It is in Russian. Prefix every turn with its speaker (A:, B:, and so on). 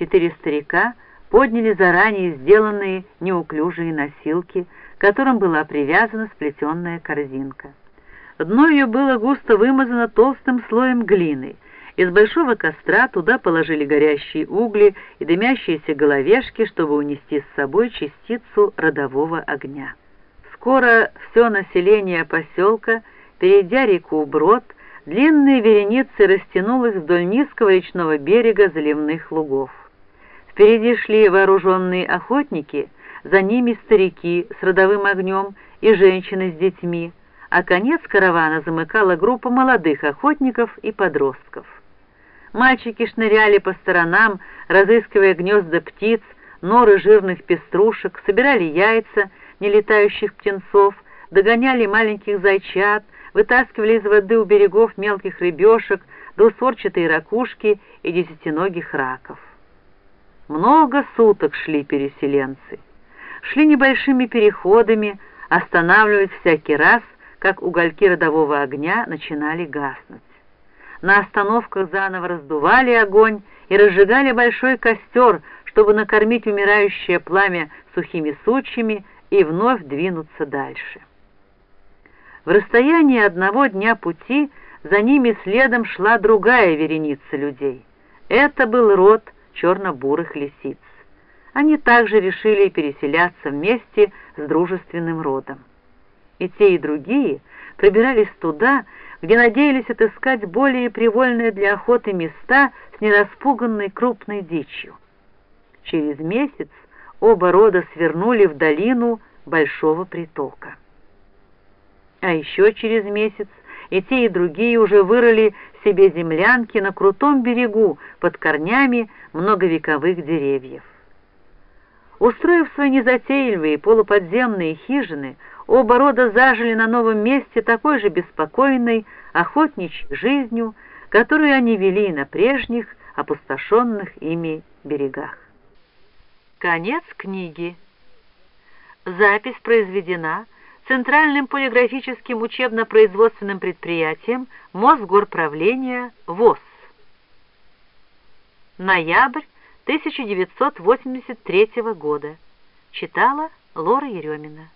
A: Четыре старика подняли заранее сделанные неуклюжие носилки, к которым была привязана сплетенная корзинка. Дно ее было густо вымазано толстым слоем глины. Из большого костра туда положили горящие угли и дымящиеся головешки, чтобы унести с собой частицу родового огня. Скоро все население поселка, перейдя реку Брод, длинной вереницей растянулось вдоль низкого речного берега заливных лугов. Впереди шли вооруженные охотники, за ними старики с родовым огнем и женщины с детьми, а конец каравана замыкала группа молодых охотников и подростков. Мальчики шныряли по сторонам, разыскивая гнезда птиц, норы жирных пеструшек, собирали яйца нелетающих птенцов, догоняли маленьких зайчат, вытаскивали из воды у берегов мелких рыбешек, двусорчатые ракушки и десятиногих раков. Много суток шли переселенцы. Шли небольшими переходами, останавливаясь всякий раз, как угольки родового огня начинали гаснуть. На остановках заново раздували огонь и разжигали большой костер, чтобы накормить умирающее пламя сухими сучьями и вновь двинуться дальше. В расстоянии одного дня пути за ними следом шла другая вереница людей. Это был род черно-бурых лисиц. Они также решили переселяться вместе с дружественным родом и те, и другие пробирались туда, где надеялись отыскать более привольные для охоты места с нераспуганной крупной дичью. Через месяц оба рода свернули в долину большого притока. А еще через месяц и те, и другие уже вырыли себе землянки на крутом берегу под корнями многовековых деревьев. Устроив свои незатейливые полуподземные хижины, Оба рода зажили на новом месте такой же беспокойной, охотничьей жизнью, которую они вели на прежних, опустошенных ими берегах. Конец книги. Запись произведена Центральным полиграфическим учебно-производственным предприятием Мосгорправления ВОЗ. Ноябрь 1983 года. Читала Лора Еремина.